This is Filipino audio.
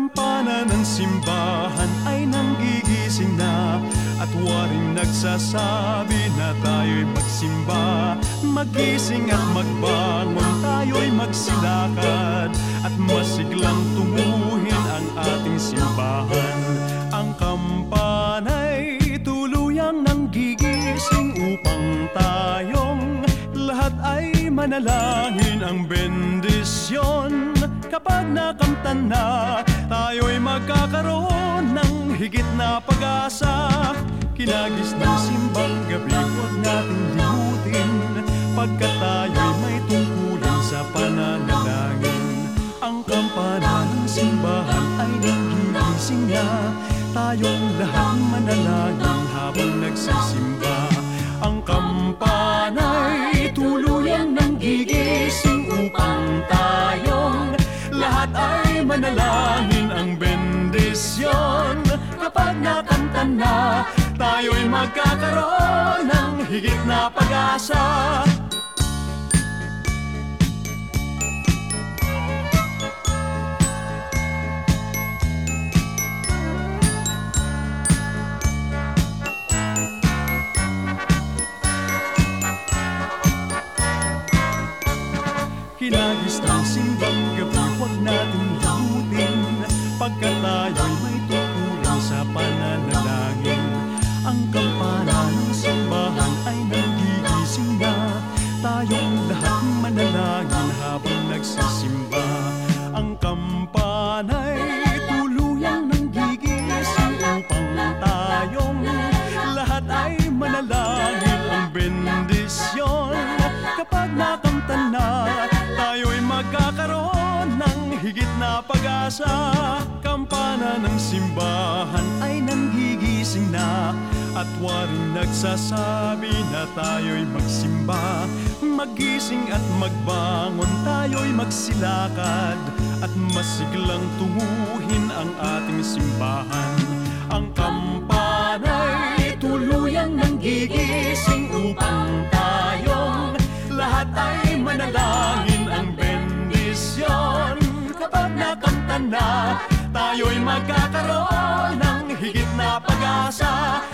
kampana ng simbahan ay nanggigising na. At waring nagsasabi na tayo'y magsimba. Magising at magbangon, tayo'y magsilakad. At masiglang tunguhin ang ating simbahan. Ang kampana'y tuluyang nanggigising upang tayong lahat ay manalangin ang bendisyon Kapag nakamtan na, tayo'y magkakaroon ng higit na pag-asa. Kinagis ng simbang gabi, huwag nating limutin Pagkat tayo'y may tungkulin sa pananalangin. Ang kampana ng simbahan ay nagigising na Tayong lahat manalangin habang nagsisimba nakanta na, tayo'y magkakaroon ng higit na pag-asa. Kinagis ng simbang gabi, huwag natin limutin Pagkat Ang kampana ng simbahan ay nanggigising na. Tayong lahat manalangin habang nagsisimba. Ang kampana'y tuluyang nanggigising Upang tayong lahat ay manalangin Ang bendisyon. Kapag nakamtan na Tayo'y magkakaroon ng higit na pag-asa. Kampana ng simbahan ay nanggigising na At waring nagsasabi na tayo'y magsimba Magising at magbangon tayo'y magsilakad. At masiglang tunguhin ang ating simbahan. Ang kampana'y tuluyang nanggigising upang tayong lahat ay manalangin ang bendisyon. Kapag nakanta na, tayo'y magkakaroon ng higit na pag-asa